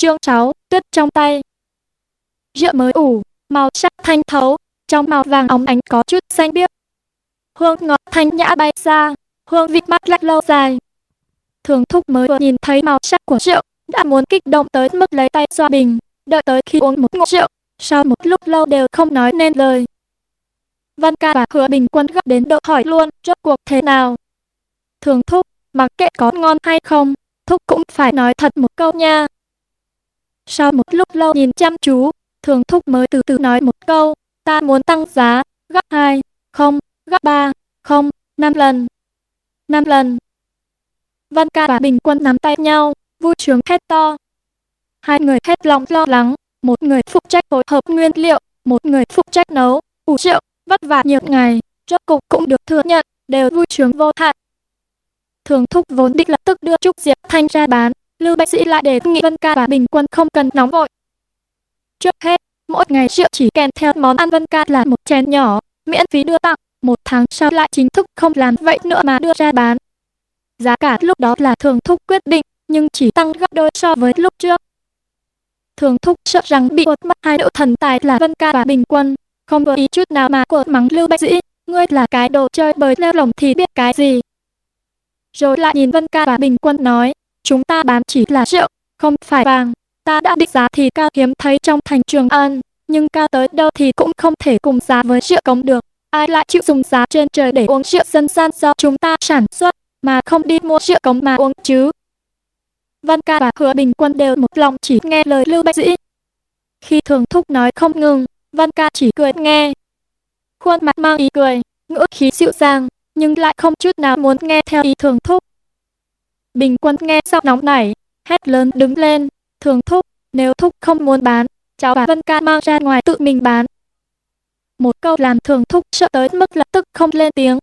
chương 6, tuyết trong tay. Rượu mới ủ, màu sắc thanh thấu, trong màu vàng óng ánh có chút xanh biếc. Hương ngọt thanh nhã bay ra, hương vị mát lạnh lâu dài. Thường thúc mới vừa nhìn thấy màu sắc của rượu, đã muốn kích động tới mức lấy tay xoa bình, đợi tới khi uống một ngụm rượu, sau một lúc lâu đều không nói nên lời. Văn ca và hứa bình quân gấp đến độ hỏi luôn, rốt cuộc thế nào? Thường thúc, mặc kệ có ngon hay không, thúc cũng phải nói thật một câu nha. Sau một lúc lâu nhìn chăm chú, thường thúc mới từ từ nói một câu, ta muốn tăng giá, gấp 2, không, gấp 3, không, 5 lần. 5 lần. Văn ca và Bình Quân nắm tay nhau, vui sướng hét to. Hai người hết lòng lo lắng, một người phụ trách phối hợp nguyên liệu, một người phụ trách nấu, ủ rượu, vất vả nhiều ngày, rốt cục cũng được thừa nhận, đều vui sướng vô hạn. Thường thúc vốn định lập tức đưa Trúc Diệp Thanh ra bán, Lưu Bác Sĩ lại đề nghị Vân Ca và Bình Quân không cần nóng vội. Trước hết, mỗi ngày rượu chỉ kèm theo món ăn Vân Ca là một chén nhỏ, miễn phí đưa tặng, một tháng sau lại chính thức không làm vậy nữa mà đưa ra bán. Giá cả lúc đó là thường thúc quyết định, nhưng chỉ tăng gấp đôi so với lúc trước. Thường thúc sợ rằng bị quật mất hai độ thần tài là Vân Ca và Bình Quân, không vừa ý chút nào mà quật mắng Lưu Bạch Dĩ, ngươi là cái đồ chơi bời leo lồng thì biết cái gì. Rồi lại nhìn Vân Ca và Bình Quân nói, chúng ta bán chỉ là rượu, không phải vàng, ta đã định giá thì cao hiếm thấy trong thành Trường An, nhưng cao tới đâu thì cũng không thể cùng giá với rượu cống được. Ai lại chịu dùng giá trên trời để uống rượu dân gian do chúng ta sản xuất, mà không đi mua rượu cống mà uống chứ? Văn ca và hứa bình quân đều một lòng chỉ nghe lời Lưu Bách Dĩ. Khi thường thúc nói không ngừng, Văn ca chỉ cười nghe. Khuôn mặt mang ý cười, ngữ khí dịu dàng, nhưng lại không chút nào muốn nghe theo ý thường thúc. Bình quân nghe xong nóng nảy, hét lớn đứng lên, thường thúc, nếu thúc không muốn bán, cháu và Vân ca mang ra ngoài tự mình bán. Một câu làm thường thúc sợ tới mức lập tức không lên tiếng.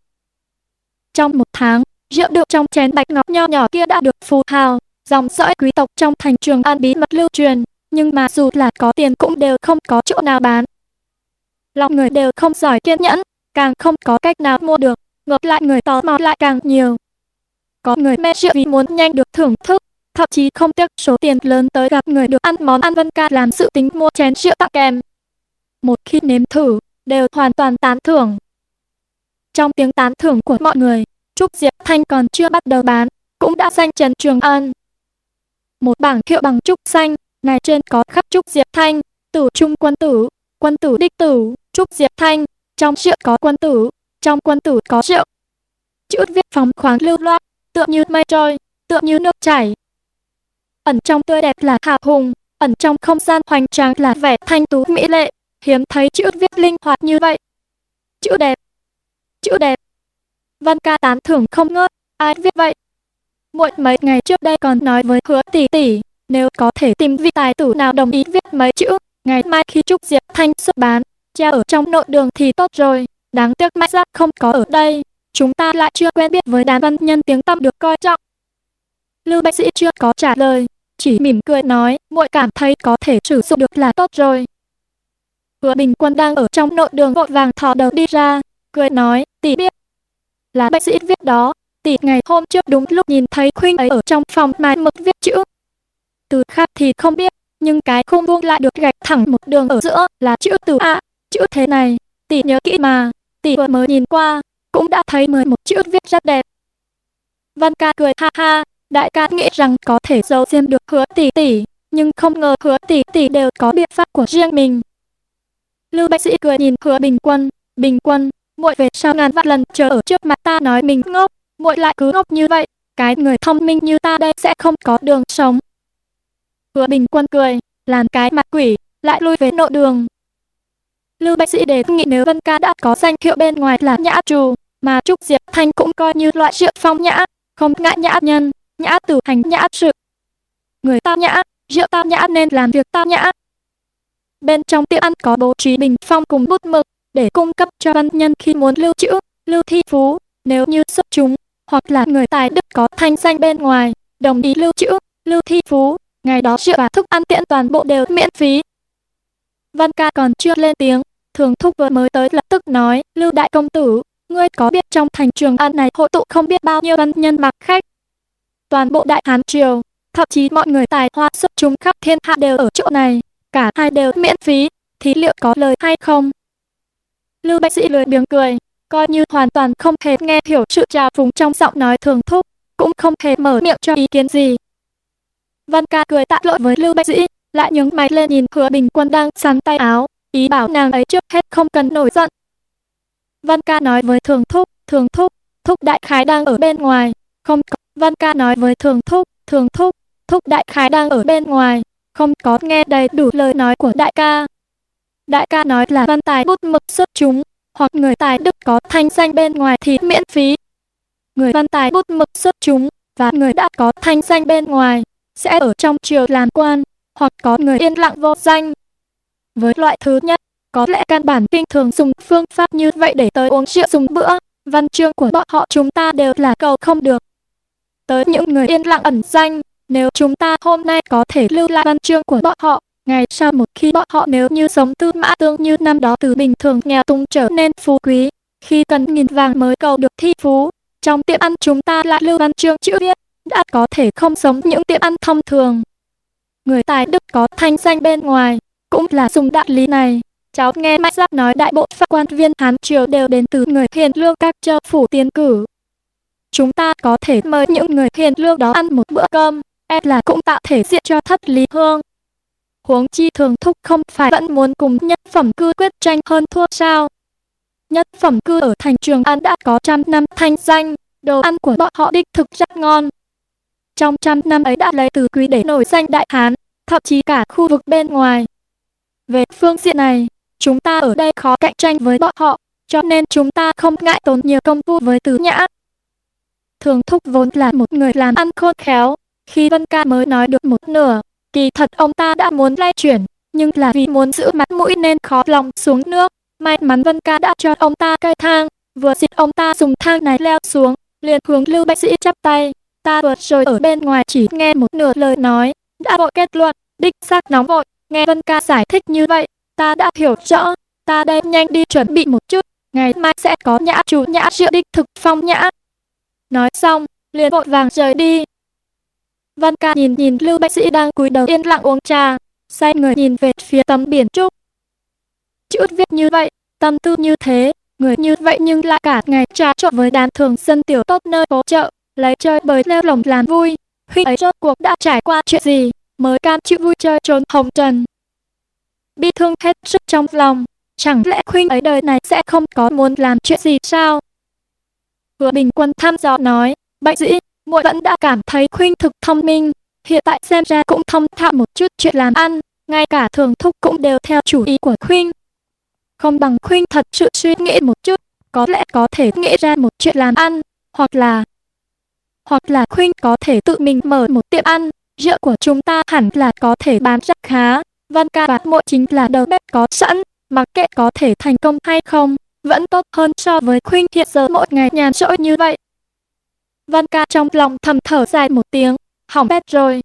Trong một tháng, rượu được trong chén bạch ngọc nho nhỏ kia đã được phù hào, dòng dõi quý tộc trong thành trường an bí mật lưu truyền, nhưng mà dù là có tiền cũng đều không có chỗ nào bán. Lòng người đều không giỏi kiên nhẫn, càng không có cách nào mua được, ngược lại người tò mò lại càng nhiều. Có người mê rượu vì muốn nhanh được thưởng thức, thậm chí không tiếc số tiền lớn tới gặp người được ăn món ăn vân ca làm sự tính mua chén rượu tặng kèm. Một khi nếm thử, đều hoàn toàn tán thưởng. Trong tiếng tán thưởng của mọi người, Trúc Diệp Thanh còn chưa bắt đầu bán, cũng đã danh Trần Trường An. Một bảng hiệu bằng trúc xanh, này trên có khắc Trúc Diệp Thanh, tử trung quân tử, quân tử đích tử, Trúc Diệp Thanh, trong rượu có quân tử, trong quân tử có rượu. Chữ viết phóng khoáng lưu loát, tựa như mây trôi, tựa như nước chảy. Ẩn trong tươi đẹp là hào hùng, ẩn trong không gian hoành tráng là vẻ thanh tú mỹ lệ, hiếm thấy chữ viết linh hoạt như vậy. Chữ đẹp, chữ đẹp. Văn ca tán thưởng không ngớt, ai viết vậy? Muội mấy ngày trước đây còn nói với hứa tỷ tỷ, nếu có thể tìm vị tài tử nào đồng ý viết mấy chữ, ngày mai khi Trúc Diệp Thanh xuất bán, treo ở trong nội đường thì tốt rồi. Đáng tiếc Mạnh Giác không có ở đây, chúng ta lại chưa quen biết với đàn văn nhân tiếng tăm được coi trọng. Lưu bác Sĩ chưa có trả lời, chỉ mỉm cười nói, muội cảm thấy có thể sử dụng được là tốt rồi. Hứa Bình Quân đang ở trong nội đường vội vàng thò đầu đi ra, cười nói, tỷ biết. Là bác sĩ viết đó, tỷ ngày hôm trước đúng lúc nhìn thấy khuynh ấy ở trong phòng mài mực viết chữ. Từ khác thì không biết, nhưng cái khung vuông lại được gạch thẳng một đường ở giữa là chữ từ A, chữ thế này, tỷ nhớ kỹ mà, tỷ vừa mới nhìn qua, cũng đã thấy 11 chữ viết rất đẹp. Văn ca cười ha ha, đại ca nghĩ rằng có thể giấu riêng được hứa tỷ tỷ, nhưng không ngờ hứa tỷ tỷ đều có biện pháp của riêng mình. Lưu bác Sĩ cười nhìn hứa bình quân, bình quân, muội về sau ngàn vạn lần chờ ở trước mặt ta nói mình ngốc, muội lại cứ ngốc như vậy, cái người thông minh như ta đây sẽ không có đường sống. Hứa bình quân cười, làm cái mặt quỷ, lại lui về nội đường. Lưu bác Sĩ đề nghị nếu Vân Ca đã có danh hiệu bên ngoài là nhã trù, mà Trúc Diệp Thanh cũng coi như loại rượu phong nhã, không ngại nhã nhân, nhã tử hành nhã sự. Người ta nhã, rượu ta nhã nên làm việc ta nhã. Bên trong tiệm ăn có bố trí bình phong cùng bút mực, để cung cấp cho văn nhân khi muốn lưu trữ, lưu thi phú, nếu như xuất chúng, hoặc là người tài đức có thanh danh bên ngoài, đồng ý lưu trữ, lưu thi phú, ngày đó rượu và thức ăn tiện toàn bộ đều miễn phí. Văn ca còn chưa lên tiếng, thường thúc vừa mới tới lập tức nói, lưu đại công tử, ngươi có biết trong thành trường an này hội tụ không biết bao nhiêu văn nhân mặc khách. Toàn bộ đại hán triều, thậm chí mọi người tài hoa xuất chúng khắp thiên hạ đều ở chỗ này, cả hai đều miễn phí, thì liệu có lời hay không? Lưu Bạch Sĩ lười biếng cười, coi như hoàn toàn không hề nghe hiểu sự trào phúng trong giọng nói thường thúc, cũng không hề mở miệng cho ý kiến gì. Văn ca cười tạ lỗi với Lưu Bạch Sĩ, lại nhướng mày lên nhìn Hứa Bình Quân đang sắn tay áo, ý bảo nàng ấy trước hết không cần nổi giận. Văn ca nói với Thường Thúc, Thường Thúc, Thúc Đại Khái đang ở bên ngoài, không có. Văn ca nói với Thường Thúc, Thường Thúc, Thúc Đại Khái đang ở bên ngoài, không có nghe đầy đủ lời nói của đại ca. Đại ca nói là văn tài bút mực xuất chúng, hoặc người tài đức có thanh danh bên ngoài thì miễn phí. Người văn tài bút mực xuất chúng và người đã có thanh danh bên ngoài sẽ ở trong triều làm quan, hoặc có người yên lặng vô danh. Với loại thứ nhất, có lẽ căn bản kinh thường dùng phương pháp như vậy để tới uống rượu dùng bữa, văn chương của bọn họ chúng ta đều là cầu không được. Tới những người yên lặng ẩn danh, nếu chúng ta hôm nay có thể lưu lại văn chương của bọn họ, ngày sau một khi bọn họ nếu như sống tư mã tương như năm đó từ bình thường nghèo tung trở nên phú quý, khi cần nghìn vàng mới cầu được thi phú, trong tiệm ăn chúng ta lại lưu văn chương chữ viết, đã có thể không giống những tiệm ăn thông thường. Người tài đức có thanh danh bên ngoài, cũng là dùng đạo lý này. Cháu nghe Mạnh Giác nói đại bộ phận quan viên Hán Triều đều đến từ người hiền lương các châu phủ tiến cử. Chúng ta có thể mời những người hiền lương đó ăn một bữa cơm, e là cũng tạo thể diện cho thất lý hương. Huống chi thường thúc không phải vẫn muốn cùng nhất phẩm cư quyết tranh hơn thua sao. Nhất phẩm cư ở thành trường An đã có trăm năm thanh danh, đồ ăn của bọn họ đích thực rất ngon, trong trăm năm ấy đã lấy từ quý để nổi danh Đại Hán, thậm chí cả khu vực bên ngoài. Về phương diện này, chúng ta ở đây khó cạnh tranh với bọn họ, cho nên chúng ta không ngại tốn nhiều công phu với tứ nhã. Thường Thúc vốn là một người làm ăn khôn khéo, khi Vân Ca mới nói được một nửa, kỳ thật ông ta đã muốn lay chuyển, nhưng là vì muốn giữ mặt mũi nên khó lòng xuống nước. May mắn Vân Ca đã cho ông ta cây thang, vừa dịp ông ta dùng thang này leo xuống, liền hướng Lưu Bạch Sĩ chắp tay, Ta vừa rồi ở bên ngoài chỉ nghe một nửa lời nói, đã vội kết luận, đích xác nóng vội, nghe Vân Ca giải thích như vậy, ta đã hiểu rõ, ta đây nhanh đi chuẩn bị một chút, ngày mai sẽ có nhã chủ nhã rượu đích thực phong nhã. Nói xong, liền vội vàng rời đi. Văn ca nhìn nhìn Lưu Bạch Sĩ đang cúi đầu yên lặng uống trà, say người nhìn về phía tấm biển trúc. Chữ viết như vậy, tâm tư như thế, người như vậy nhưng lại cả ngày trà trộn với đàn thường dân tiểu tốt nơi phố chợ, lấy chơi bời leo lồng làm vui. Huynh ấy rốt cuộc đã trải qua chuyện gì, mới cam chịu vui chơi trốn hồng trần. Bi thương hết sức trong lòng, chẳng lẽ khuyên ấy đời này sẽ không có muốn làm chuyện gì sao? Hứa Bình Quân thăm dò nói, bệnh dĩ, muội vẫn đã cảm thấy khuyên thực thông minh, hiện tại xem ra cũng thông thạo một chút chuyện làm ăn, ngay cả thường thúc cũng đều theo chủ ý của khuyên. Không bằng khuyên thật sự suy nghĩ một chút, có lẽ có thể nghĩ ra một chuyện làm ăn, hoặc là hoặc là Khuynh có thể tự mình mở một tiệm ăn, rượu của chúng ta hẳn là có thể bán rất khá. Văn ca bát muội chính là đầu bếp có sẵn, mặc kệ có thể thành công hay không, vẫn tốt hơn so với Khuynh hiện giờ mỗi ngày nhàn rỗi như vậy. Văn ca trong lòng thầm thở dài một tiếng, hỏng bét rồi.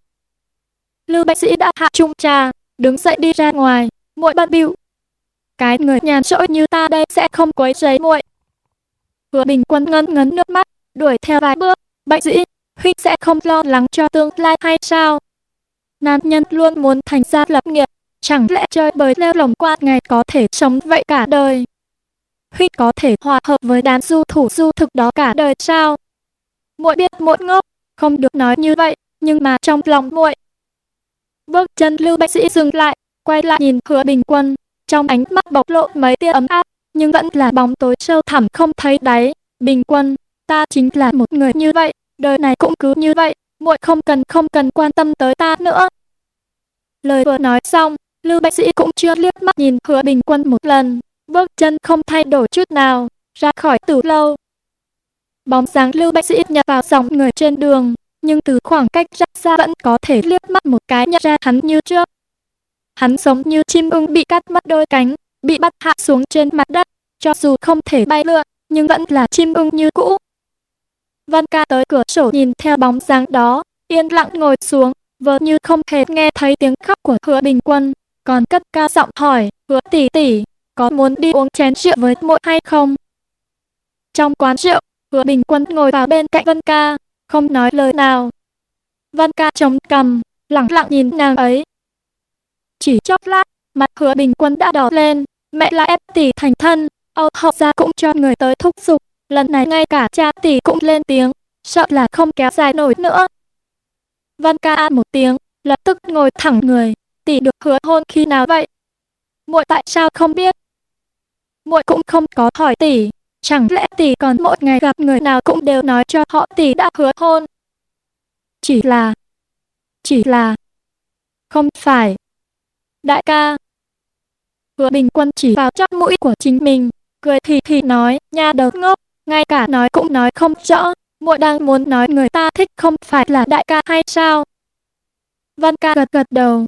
Lưu bác sĩ đã hạ chung trà, đứng dậy đi ra ngoài, muội bận bịu. Cái người nhàn rỗi như ta đây sẽ không quấy rầy muội. Hứa Bình Quân ngân ngấn nước mắt, đuổi theo vài bước, Bạch sĩ, huynh sẽ không lo lắng cho tương lai hay sao? Nam nhân luôn muốn thành gia lập nghiệp, chẳng lẽ chơi bời leo lồng qua ngày có thể sống vậy cả đời? Huynh có thể hòa hợp với đám du thủ du thực đó cả đời sao? Muội biết muội ngốc, không được nói như vậy, nhưng mà trong lòng muội. Bước chân Lưu Bạch Sĩ dừng lại, quay lại nhìn Hứa Bình Quân, trong ánh mắt bộc lộ mấy tia ấm áp, nhưng vẫn là bóng tối sâu thẳm không thấy đáy. Bình Quân, ta chính là một người như vậy, đời này cũng cứ như vậy, muội không cần không cần quan tâm tới ta nữa. Lời vừa nói xong, Lưu Bạch Sĩ cũng chưa liếc mắt nhìn Hứa Bình Quân một lần, bước chân không thay đổi chút nào, ra khỏi từ lâu. Bóng dáng Lưu Bạch Sĩ nhập vào dòng người trên đường, nhưng từ khoảng cách rất xa vẫn có thể liếc mắt một cái nhận ra hắn như trước. Hắn giống như chim ưng bị cắt mất đôi cánh, bị bắt hạ xuống trên mặt đất, cho dù không thể bay lượn, nhưng vẫn là chim ưng như cũ. Văn ca tới cửa sổ nhìn theo bóng dáng đó, yên lặng ngồi xuống, vờ như không hề nghe thấy tiếng khóc của hứa bình quân, còn cất ca giọng hỏi, hứa tỷ tỷ, có muốn đi uống chén rượu với muội hay không? Trong quán rượu, hứa bình quân ngồi vào bên cạnh Vân ca, không nói lời nào. Văn ca chống cầm, lặng lặng nhìn nàng ấy. Chỉ chốc lát, mặt hứa bình quân đã đỏ lên, mẹ là ép tỷ thành thân, Âu hậu gia cũng cho người tới thúc giục, lần này ngay cả cha tỷ cũng lên tiếng, sợ là không kéo dài nổi nữa. Văn ca an một tiếng, lập tức ngồi thẳng người, tỷ được hứa hôn khi nào vậy? Muội tại sao không biết? Muội cũng không có hỏi tỷ, chẳng lẽ tỷ còn mỗi ngày gặp người nào cũng đều nói cho họ tỷ đã hứa hôn? Chỉ là, chỉ là, không phải. Đại ca, Hứa Bình Quân chỉ vào chóp mũi của chính mình, cười thì thì nói, nha đầu ngốc, ngay cả nói cũng nói không rõ, muội đang muốn nói người ta thích không phải là đại ca hay sao? Văn ca gật gật đầu.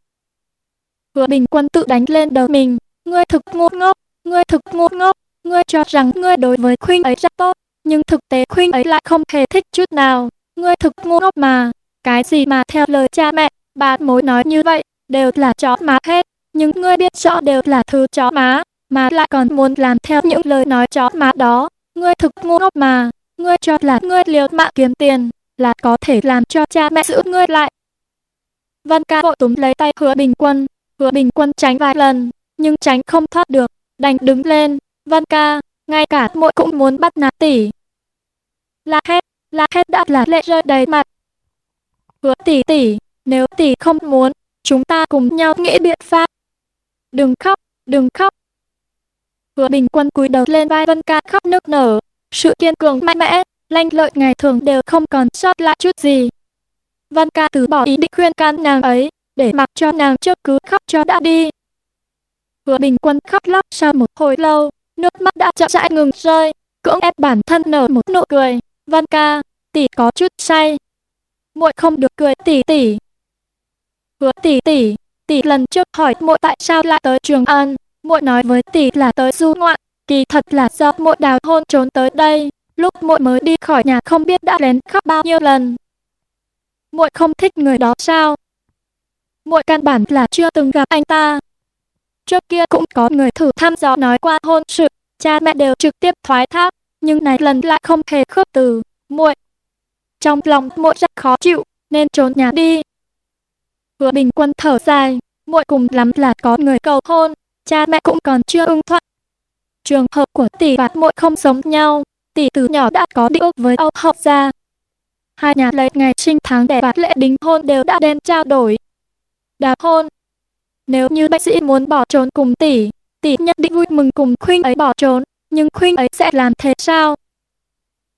Hứa Bình Quân tự đánh lên đầu mình, ngươi thực ngu ngốc, ngươi thực ngu ngốc, ngươi cho rằng ngươi đối với Khuynh ấy rất tốt, nhưng thực tế Khuynh ấy lại không hề thích chút nào, ngươi thực ngu ngốc mà, cái gì mà theo lời cha mẹ, bà mối nói như vậy, đều là chó má hết, nhưng ngươi biết rõ đều là thứ chó má, mà lại còn muốn làm theo những lời nói chó má đó. Ngươi thực ngu ngốc mà, ngươi cho là ngươi liều mạng kiếm tiền, là có thể làm cho cha mẹ giữ ngươi lại. Văn ca vội túm lấy tay hứa bình quân, hứa bình quân tránh vài lần, nhưng tránh không thoát được, đành đứng lên. Văn ca, ngay cả muội cũng muốn bắt nạt tỷ. La hét, la hét đã là lệ rơi đầy mặt. Hứa tỷ tỷ, nếu tỷ không muốn, chúng ta cùng nhau nghĩ biện pháp. Đừng khóc, đừng khóc, Hứa Bình Quân cúi đầu lên vai Vân Ca khóc nức nở. Sự kiên cường mạnh mẽ, lanh lợi ngày thường đều không còn sót lại chút gì. Vân Ca từ bỏ ý định khuyên can nàng ấy, để mặc cho nàng trước cứ khóc cho đã đi. Hứa Bình Quân khóc lóc sau một hồi lâu, nước mắt đã chậm rãi ngừng rơi, cưỡng ép bản thân nở một nụ cười. văn Ca, tỷ có chút say. Muội không được cười tỷ tỷ. Hứa tỷ tỷ, tỷ lần trước hỏi muội tại sao lại tới Trường An, muội nói với tỷ là tới du ngoạn, kỳ thật là do muội đào hôn trốn tới đây, lúc muội mới đi khỏi nhà không biết đã lén khóc bao nhiêu lần. Muội không thích người đó sao? Muội căn bản là chưa từng gặp anh ta. Trước kia cũng có người thử thăm dò nói qua hôn sự, cha mẹ đều trực tiếp thoái thác, nhưng này lần lại không hề khước từ, muội. Trong lòng muội rất khó chịu, nên trốn nhà đi. Hứa Bình Quân thở dài, muội cùng lắm là có người cầu hôn, cha mẹ cũng còn chưa ưng thuận. Trường hợp của tỷ và muội không giống nhau, tỷ từ nhỏ đã có đi ước với Âu học gia. Hai nhà lấy ngày sinh tháng đẻ và lễ đính hôn đều đã đem trao đổi. Đào hôn. Nếu như bác sĩ muốn bỏ trốn cùng tỷ, tỷ nhất định vui mừng cùng khuyên ấy bỏ trốn, nhưng khuyên ấy sẽ làm thế sao?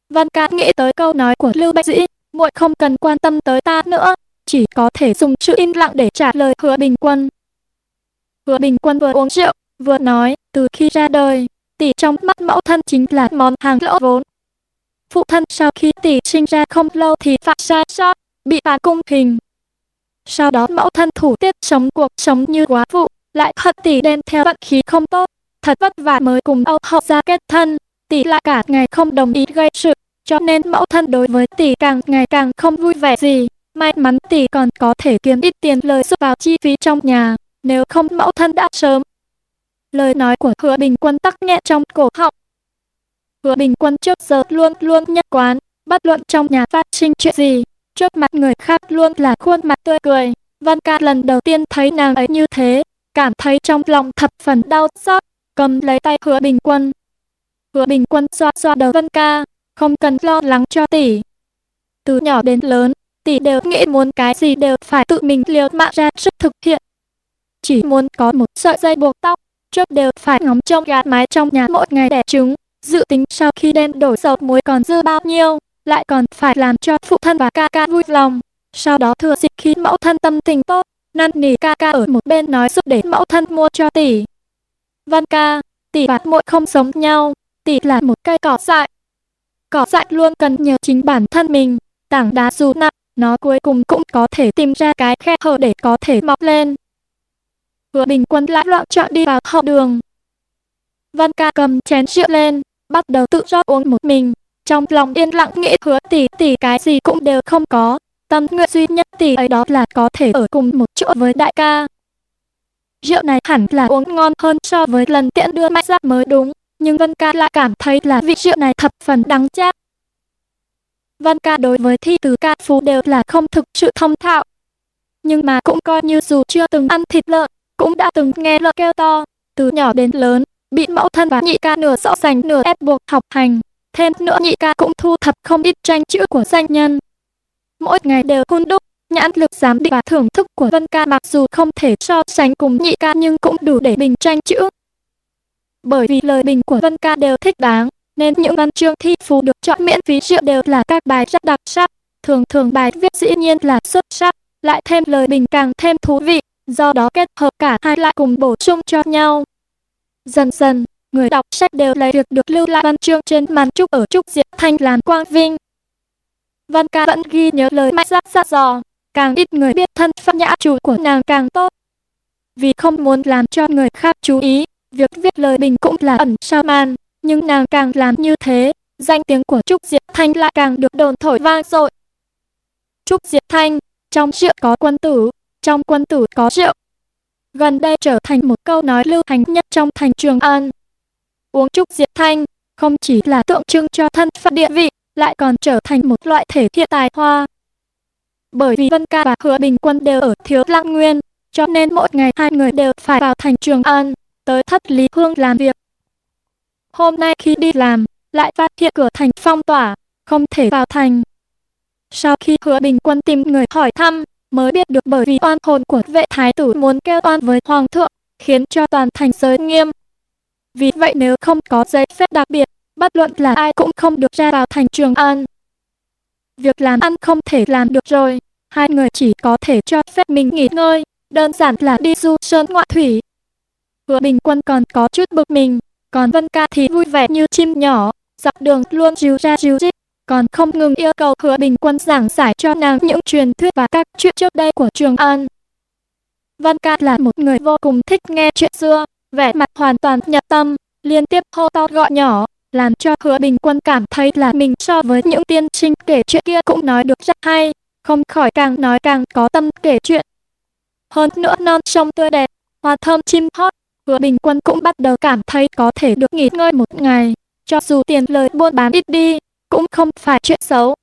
Văn cát nghĩ tới câu nói của Lưu Bác sĩ, muội không cần quan tâm tới ta nữa, chỉ có thể dùng sự im lặng để trả lời Hứa Bình Quân. Hứa Bình Quân vừa uống rượu, vừa nói, từ khi ra đời, tỷ trong mắt mẫu thân chính là món hàng lỗ vốn. Phụ thân sau khi tỷ sinh ra không lâu thì phạm sai sót, bị phạt cung hình. Sau đó mẫu thân thủ tiết sống cuộc sống như quá phụ, lại hận tỷ đen theo vận khí không tốt, thật vất vả mới cùng Âu hậu ra kết thân, tỷ lại cả ngày không đồng ý gây sự, cho nên mẫu thân đối với tỷ càng ngày càng không vui vẻ gì. May mắn tỷ còn có thể kiếm ít tiền lời giúp vào chi phí trong nhà nếu không mẫu thân đã sớm. Lời nói của hứa bình quân tắc nghẹn trong cổ họng. Hứa bình quân trước giờ luôn luôn nhất quán, bất luận trong nhà phát sinh chuyện gì, trước mặt người khác luôn là khuôn mặt tươi cười. Văn ca lần đầu tiên thấy nàng ấy như thế, cảm thấy trong lòng thập phần đau xót, cầm lấy tay hứa bình quân. Hứa bình quân xoa xoa đầu Vân ca, không cần lo lắng cho tỷ. Từ nhỏ đến lớn, tỷ đều nghĩ muốn cái gì đều phải tự mình liều mạng ra sức thực hiện chỉ muốn có một sợi dây buộc tóc, trước đều phải ngóng trông gạt mái trong nhà mỗi ngày đẻ trứng, dự tính sau khi đem đổi dầu muối còn dư bao nhiêu, lại còn phải làm cho phụ thân và ca ca vui lòng. Sau đó thừa dịp khi mẫu thân tâm tình tốt, năn nỉ ca ca ở một bên nói giúp để mẫu thân mua cho tỷ. Văn ca, tỷ và muội không giống nhau, tỷ là một cây cỏ dại. Cỏ dại luôn cần nhờ chính bản thân mình, tảng đá dù nặng, nó cuối cùng cũng có thể tìm ra cái khe hở để có thể mọc lên. Hứa Bình Quân lại loạn chọn đi vào hậu đường. Văn ca cầm chén rượu lên, bắt đầu tự rót uống một mình. Trong lòng yên lặng nghĩ hứa tỷ tỷ cái gì cũng đều không có. Tâm nguyện duy nhất tỷ ấy đó là có thể ở cùng một chỗ với đại ca. Rượu này hẳn là uống ngon hơn so với lần tiện đưa mạnh ra mới đúng. Nhưng Vân ca lại cảm thấy là vị rượu này thập phần đắng chát. Văn ca đối với thi từ ca phú đều là không thực sự thông thạo. Nhưng mà cũng coi như dù chưa từng ăn thịt lợn, cũng đã từng nghe lợn kêu to, từ nhỏ đến lớn, bị mẫu thân và nhị ca nửa rõ dành nửa ép buộc học hành. Thêm nữa nhị ca cũng thu thập không ít tranh chữ của danh nhân. Mỗi ngày đều hun đúc, nhãn lực giám định và thưởng thức của Vân ca mặc dù không thể so sánh cùng nhị ca nhưng cũng đủ để bình tranh chữ. Bởi vì lời bình của Vân ca đều thích đáng, nên những văn chương thi phú được chọn miễn phí rượu đều là các bài rất đặc sắc. Thường thường bài viết dĩ nhiên là xuất sắc, lại thêm lời bình càng thêm thú vị, do đó kết hợp cả hai lại cùng bổ sung cho nhau. Dần dần, người đọc sách đều lấy việc được lưu lại văn chương trên màn trúc ở Trúc Diệp Thanh làm quang vinh. Văn ca vẫn ghi nhớ lời mạnh giác dặn dò, càng ít người biết thân phận nhã chủ của nàng càng tốt. Vì không muốn làm cho người khác chú ý, việc viết lời bình cũng là ẩn sau màn, nhưng nàng càng làm như thế, danh tiếng của Trúc Diệp Thanh lại càng được đồn thổi vang dội. Trúc Diệp Thanh, trong rượu có quân tử, trong quân tử có rượu. Gần đây trở thành một câu nói lưu hành nhất trong thành Trường An. Uống Trúc Diệp Thanh, không chỉ là tượng trưng cho thân phận địa vị, lại còn trở thành một loại thể hiện tài hoa. Bởi vì Vân Ca và Hứa Bình Quân đều ở Thiếu Lăng Nguyên, cho nên mỗi ngày hai người đều phải vào thành Trường An, tới thất Lý Hương làm việc. Hôm nay khi đi làm, lại phát hiện cửa thành phong tỏa, không thể vào thành. Sau khi hứa bình quân tìm người hỏi thăm, mới biết được bởi vì oan hồn của vệ thái tử muốn kêu oan với hoàng thượng, khiến cho toàn thành giới nghiêm. Vì vậy nếu không có giấy phép đặc biệt, bất luận là ai cũng không được ra vào thành Trường An. Việc làm ăn không thể làm được rồi, hai người chỉ có thể cho phép mình nghỉ ngơi, đơn giản là đi du sơn ngoại thủy. Hứa bình quân còn có chút bực mình, còn Vân Ca thì vui vẻ như chim nhỏ, dọc đường luôn ríu ra ríu rít, còn không ngừng yêu cầu Hứa Bình Quân giảng giải cho nàng những truyền thuyết và các chuyện trước đây của Trường An. Vân Ca là một người vô cùng thích nghe chuyện xưa, vẻ mặt hoàn toàn nhập tâm, liên tiếp hô to gọi nhỏ, làm cho Hứa Bình Quân cảm thấy là mình so với những tiên sinh kể chuyện kia cũng nói được rất hay, không khỏi càng nói càng có tâm kể chuyện. Hơn nữa non sông tươi đẹp, hoa thơm chim hót, Hứa Bình Quân cũng bắt đầu cảm thấy có thể được nghỉ ngơi một ngày, cho dù tiền lời buôn bán ít đi, cũng không phải chuyện xấu.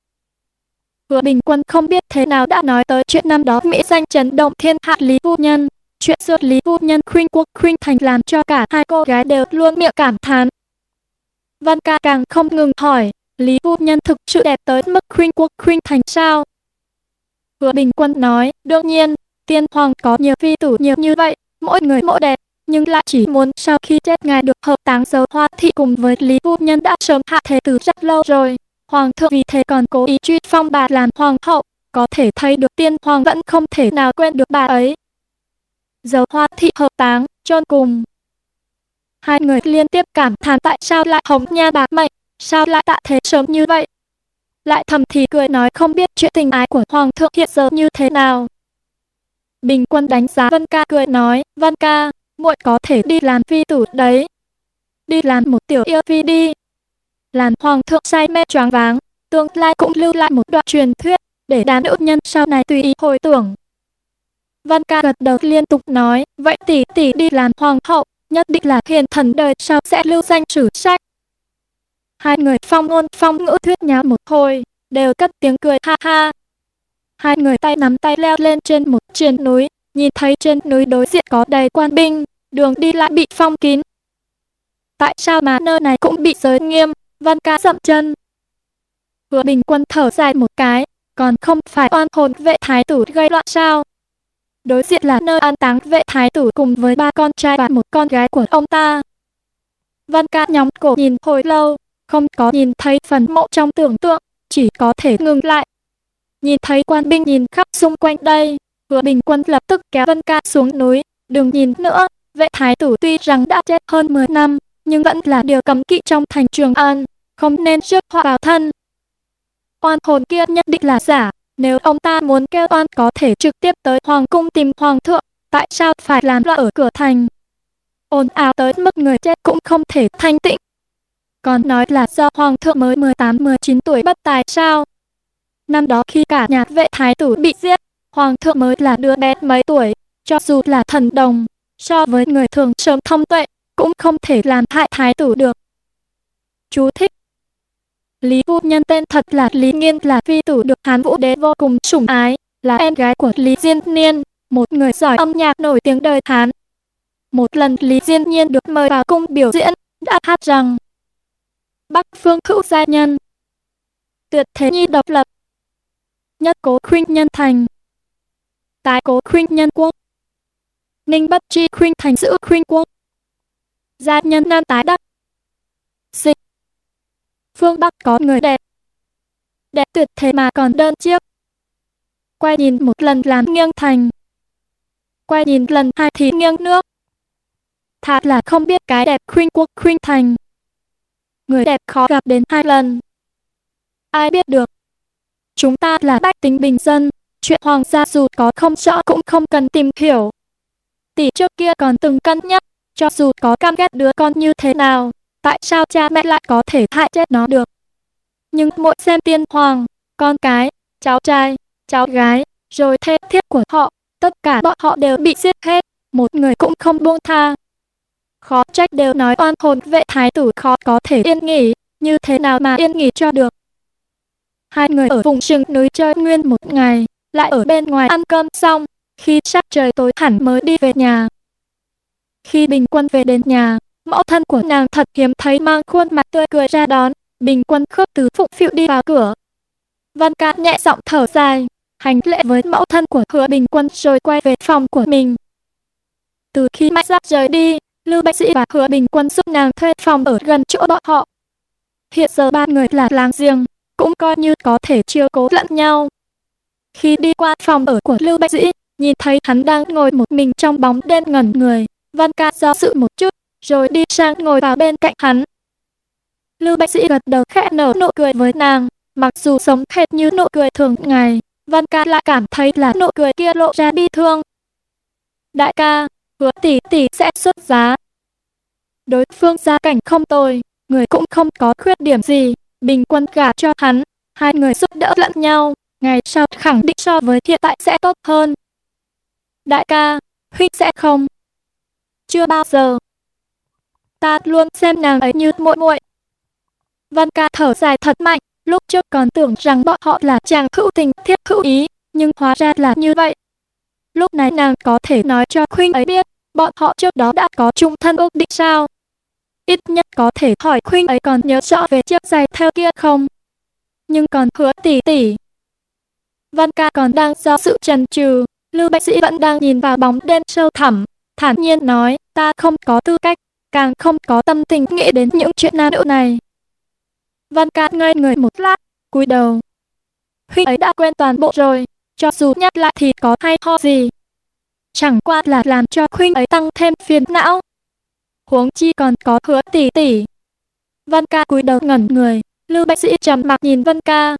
Hứa Bình Quân không biết thế nào đã nói tới chuyện năm đó Mỹ danh chấn động thiên hạ Lý Phu Nhân. Chuyện xưa Lý Phu Nhân khuyên quốc khuyên thành làm cho cả hai cô gái đều luôn miệng cảm thán. Văn ca càng không ngừng hỏi, Lý Phu Nhân thực sự đẹp tới mức khuyên quốc khuyên thành sao? Hứa Bình Quân nói, đương nhiên, tiên hoàng có nhiều phi tử nhiều như vậy, mỗi người mỗi đẹp, nhưng lại chỉ muốn sau khi chết ngài được hợp táng dấu hoa thị cùng với Lý Phu Nhân đã sớm hạ thế từ rất lâu rồi. Hoàng thượng vì thế còn cố ý truy phong bà làm hoàng hậu, có thể thấy được tiên hoàng vẫn không thể nào quên được bà ấy dầu hoa thị hợp táng, chôn cùng. Hai người liên tiếp cảm thán tại sao lại hồng nha bạc mệnh, sao lại tạ thế sớm như vậy. Lại thầm thì cười nói không biết chuyện tình ái của hoàng thượng hiện giờ như thế nào. Bình quân đánh giá Vân Ca cười nói, Vân Ca, muội có thể đi làm phi tử đấy. Đi làm một tiểu yêu phi đi. Làm hoàng thượng say mê choáng váng, tương lai cũng lưu lại một đoạn truyền thuyết, để đám nữ nhân sau này tùy ý hồi tưởng. Văn ca gật đầu liên tục nói, vậy tỷ tỷ đi làm hoàng hậu, nhất định là hiền thần đời sau sẽ lưu danh sử sách. Hai người phong ngôn phong ngữ thuyết nháo một hồi, đều cất tiếng cười ha ha. Hai người tay nắm tay leo lên trên một triền núi, nhìn thấy trên núi đối diện có đầy quan binh, đường đi lại bị phong kín. Tại sao mà nơi này cũng bị giới nghiêm, văn ca dậm chân. Hứa bình quân thở dài một cái, còn không phải oan hồn vệ thái tử gây loạn sao. Đối diện là nơi an táng vệ thái tử cùng với ba con trai và một con gái của ông ta. Văn ca nhóm cổ nhìn hồi lâu, không có nhìn thấy phần mộ trong tưởng tượng, chỉ có thể ngừng lại. Nhìn thấy quan binh nhìn khắp xung quanh đây, hứa bình quân lập tức kéo Vân ca xuống núi, đừng nhìn nữa, Vệ thái tử tuy rằng đã chết hơn 10 năm, nhưng vẫn là điều cấm kỵ trong thành Trường An, không nên rước họa vào thân. Oan hồn kia nhất định là giả, nếu ông ta muốn kêu oan có thể trực tiếp tới hoàng cung tìm hoàng thượng, tại sao phải làm loạn ở cửa thành? Ồn ào tới mức người chết cũng không thể thanh tịnh. Còn nói là do hoàng thượng mới 18-19 tuổi bất tài sao? Năm đó khi cả nhà vệ thái tử bị giết, hoàng thượng mới là đứa bé mấy tuổi, cho dù là thần đồng, so với người thường sớm thông tuệ, cũng không thể làm hại thái tử được. Chú thích Lý phu nhân tên thật là Lý Nghiên là phi tử được Hán Vũ Đế vô cùng sủng ái, là em gái của Lý Diên Niên, một người giỏi âm nhạc nổi tiếng đời Hán. Một lần Lý Diên Nhiên được mời vào cung biểu diễn, đã hát rằng Bắc phương hữu gia nhân, tuyệt thế nhi độc lập, nhất cố khuynh nhân thành, tái cố khuynh nhân quốc, ninh bất chi khuynh thành giữ khuynh quốc, gia nhân nam tái đắc. Dịch Phương Bắc có người đẹp, đẹp tuyệt thế mà còn đơn chiếc. Quay nhìn một lần làm nghiêng thành, quay nhìn lần hai thì nghiêng nước. Thật là không biết cái đẹp khuynh quốc khuynh thành. Người đẹp khó gặp đến hai lần. Ai biết được. Chúng ta là bách tính bình dân, chuyện hoàng gia dù có không rõ cũng không cần tìm hiểu. Tỷ trước kia còn từng cân nhắc, cho dù có cam ghét đứa con như thế nào, tại sao cha mẹ lại có thể hại chết nó được. Nhưng mỗi xem tiên hoàng, con cái, cháu trai, cháu gái, rồi thê thiết của họ, tất cả bọn họ đều bị giết hết, một người cũng không buông tha. Khó trách đều nói oan hồn vệ thái tử khó có thể yên nghỉ, như thế nào mà yên nghỉ cho được. Hai người ở vùng rừng núi chơi nguyên một ngày, lại ở bên ngoài ăn cơm xong, khi sắp trời tối hẳn mới đi về nhà. Khi Bình Quân về đến nhà, mẫu thân của nàng thật hiếm thấy mang khuôn mặt tươi cười ra đón, Bình Quân khước từ phụng phịu đi vào cửa. Văn Cát nhẹ giọng thở dài, hành lễ với mẫu thân của hứa Bình Quân rồi quay về phòng của mình. Từ khi Mạnh Giáp rời đi, Lưu Bạch Sĩ và Hứa Bình Quân giúp nàng thuê phòng ở gần chỗ bọn họ. Hiện giờ ba người là láng giềng, cũng coi như có thể chiêu cố lẫn nhau. Khi đi qua phòng ở của Lưu Bạch Sĩ, nhìn thấy hắn đang ngồi một mình trong bóng đen ngẩn người, Văn Ca do sự một chút, rồi đi sang ngồi vào bên cạnh hắn. Lưu Bạch Sĩ gật đầu khẽ nở nụ cười với nàng, mặc dù sống hệt như nụ cười thường ngày, Văn Ca lại cảm thấy là nụ cười kia lộ ra bi thương. Đại ca, hứa tỷ tỷ sẽ xuất giá. Đối phương gia cảnh không tồi, người cũng không có khuyết điểm gì, bình quân gả cho hắn, hai người giúp đỡ lẫn nhau, ngày sau khẳng định so với hiện tại sẽ tốt hơn. Đại ca, huynh sẽ không? Chưa bao giờ. Ta luôn xem nàng ấy như muội muội. Văn ca thở dài thật mạnh, lúc trước còn tưởng rằng bọn họ là chàng hữu tình thiết hữu ý, nhưng hóa ra là như vậy. Lúc này nàng có thể nói cho Khuynh ấy biết, bọn họ trước đó đã có chung thân ước định sao? Ít nhất có thể hỏi Khuynh ấy còn nhớ rõ về chiếc giày theo kia không? Nhưng còn hứa tỷ tỷ. Văn ca còn đang do sự trần trừ, Lưu Bạch Sĩ vẫn đang nhìn vào bóng đen sâu thẳm, thản nhiên nói, ta không có tư cách, càng không có tâm tình nghĩ đến những chuyện nam nữ này. Văn ca ngây người một lát, cúi đầu. Huynh ấy đã quên toàn bộ rồi, cho dù nhắc lại thì có hay ho gì. Chẳng qua là làm cho Huynh ấy tăng thêm phiền não. Huống chi còn có hứa tỷ tỷ. Văn ca cúi đầu ngẩn người, Lưu Bạch Sĩ trầm mặc nhìn Văn ca.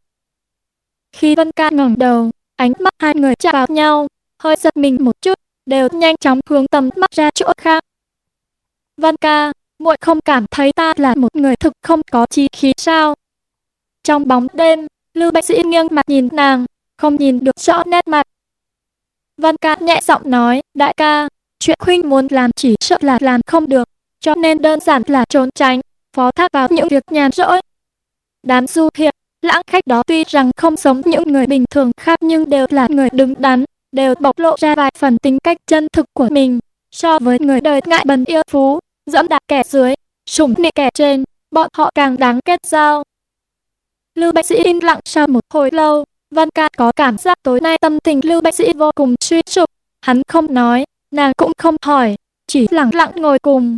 Khi Văn ca ngẩng đầu, ánh mắt hai người chạm vào nhau, hơi giật mình một chút, đều nhanh chóng hướng tầm mắt ra chỗ khác. Văn ca, muội không cảm thấy ta là một người thực không có chí khí sao? Trong bóng đêm, Lưu Bạch Sĩ nghiêng mặt nhìn nàng, không nhìn được rõ nét mặt. Văn ca nhẹ giọng nói, đại ca, chuyện huynh muốn làm chỉ sợ là làm không được, cho nên đơn giản là trốn tránh, phó thác vào những việc nhàn rỗi. Đám du hiệp, lãng khách đó tuy rằng không giống những người bình thường khác nhưng đều là người đứng đắn, đều bộc lộ ra vài phần tính cách chân thực của mình. So với người đời ngại bần yêu phú, dẫm đạp kẻ dưới, sủng nịnh kẻ trên, bọn họ càng đáng kết giao. Lưu Bạch Sĩ im lặng sau một hồi lâu, Văn Ca có cảm giác tối nay tâm tình Lưu Bạch Sĩ vô cùng suy sụp. Hắn không nói, nàng cũng không hỏi, chỉ lặng lặng ngồi cùng.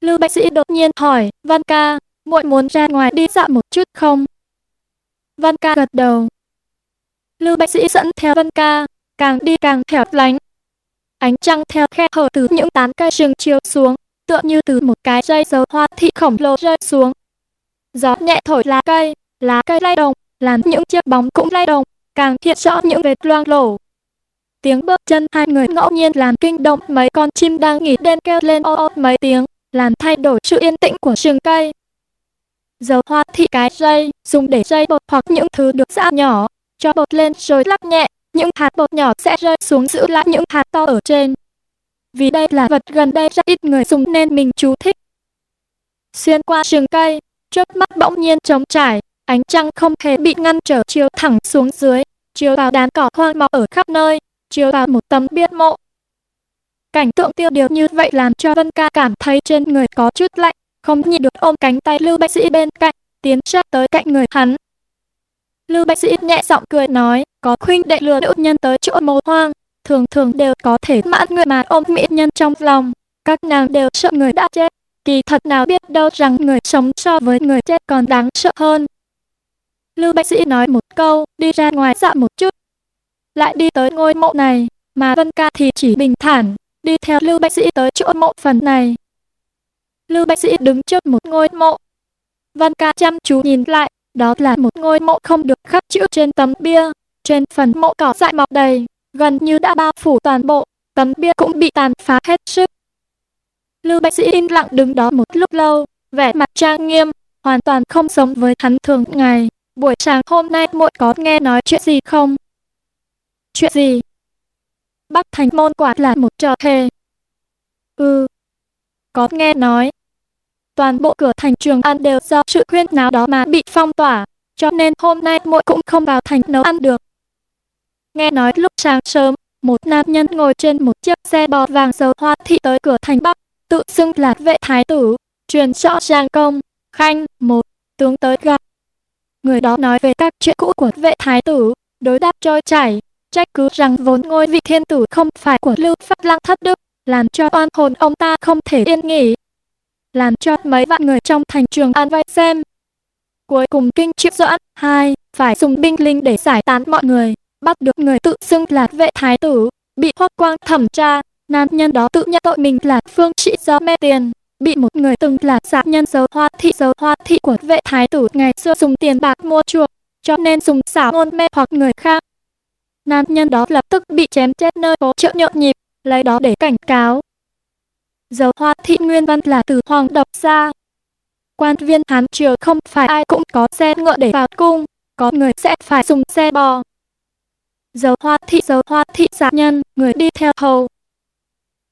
Lưu Bạch Sĩ đột nhiên hỏi, Văn Ca, muội muốn ra ngoài đi dạo một chút không? Văn Ca gật đầu. Lưu Bạch Sĩ dẫn theo Văn Ca, càng đi càng hẻo lánh. Ánh trăng theo khe hở từ những tán cây rừng chiếu xuống, tựa như từ một cái dây dầu hoa thị khổng lồ rơi xuống. Gió nhẹ thổi lá cây, lá cây lay động, làm những chiếc bóng cũng lay động, càng hiện rõ những vệt loang lổ. Tiếng bước chân hai người ngẫu nhiên làm kinh động mấy con chim đang nghỉ đêm kêu lên ô ô mấy tiếng, làm thay đổi sự yên tĩnh của rừng cây. Dầu hoa thị cái dây, dùng để dây bột hoặc những thứ được giã nhỏ, cho bột lên rồi lắc nhẹ, những hạt bột nhỏ sẽ rơi xuống giữ lại những hạt to ở trên. Vì đây là vật gần đây rất ít người dùng nên mình chú thích. Xuyên qua rừng cây, trước mắt bỗng nhiên trống trải, ánh trăng không hề bị ngăn trở chiếu thẳng xuống dưới, chiếu vào đám cỏ hoang mọc ở khắp nơi, chiếu vào một tấm bia mộ. Cảnh tượng tiêu điều như vậy làm cho Vân Ca cảm thấy trên người có chút lạnh, không nhịn được ôm cánh tay Lưu Bạch Sĩ bên cạnh, tiến sát tới cạnh người hắn. Lưu Bạch Sĩ nhẹ giọng cười nói, có khuynh đệ lừa nữ nhân tới chỗ mồ hoang, thường thường đều có thể mãn người mà ôm mỹ nhân trong lòng, các nàng đều sợ người đã chết, kỳ thật nào biết đâu rằng người sống so với người chết còn đáng sợ hơn. Lưu Bạch Sĩ nói một câu, đi ra ngoài dạo một chút, lại đi tới ngôi mộ này, mà Vân Ca thì chỉ bình thản, đi theo Lưu Bạch Sĩ tới chỗ mộ phần này. Lưu Bạch Sĩ đứng trước một ngôi mộ. Vân Ca chăm chú nhìn lại, đó là một ngôi mộ không được khắc chữ trên tấm bia, trên phần mộ cỏ dại mọc đầy, gần như đã bao phủ toàn bộ, tấm bia cũng bị tàn phá hết sức. Lưu Bạch Sĩ im lặng đứng đó một lúc lâu, vẻ mặt trang nghiêm, hoàn toàn không giống với hắn thường ngày. Buổi sáng hôm nay muội có nghe nói chuyện gì không? Chuyện gì? Bắc Thành môn quả là một trò hề. Ừ. Có nghe nói. Toàn bộ cửa thành Trường An đều do sự khuyên nào đó mà bị phong tỏa, cho nên hôm nay muội cũng không vào thành nấu ăn được. Nghe nói lúc sáng sớm, một nam nhân ngồi trên một chiếc xe bò vàng dầu hoa thị tới cửa thành Bắc, tự xưng là vệ thái tử, truyền rõ ràng công, khanh, một, tướng tới gặp. Người đó nói về các chuyện cũ của vệ thái tử, đối đáp trôi chảy, trách cứ rằng vốn ngôi vị thiên tử không phải của Lưu Pháp Lăng thất đức, làm cho oan hồn ông ta không thể yên nghỉ. Làm cho mấy vạn người trong thành trường an vây xem. Cuối cùng kinh chịu doãn, hai, phải dùng binh linh để giải tán mọi người, bắt được người tự xưng là vệ thái tử, bị hoắc quang thẩm tra, nam nhân đó tự nhận tội mình là phương trị do mê tiền, bị một người từng là giả nhân dấu hoa thị dấu hoa thị của vệ thái tử ngày xưa dùng tiền bạc mua chuộc, cho nên dùng xảo ngôn mê hoặc người khác. Nam nhân đó lập tức bị chém chết nơi phố chợ nhộn nhịp, lấy đó để cảnh cáo. Dấu hoa thị nguyên văn là từ hoàng độc ra. Quan viên Hán Triều không phải ai cũng có xe ngựa để vào cung, có người sẽ phải dùng xe bò, dấu hoa thị dấu hoa thị giả nhân, người đi theo hầu.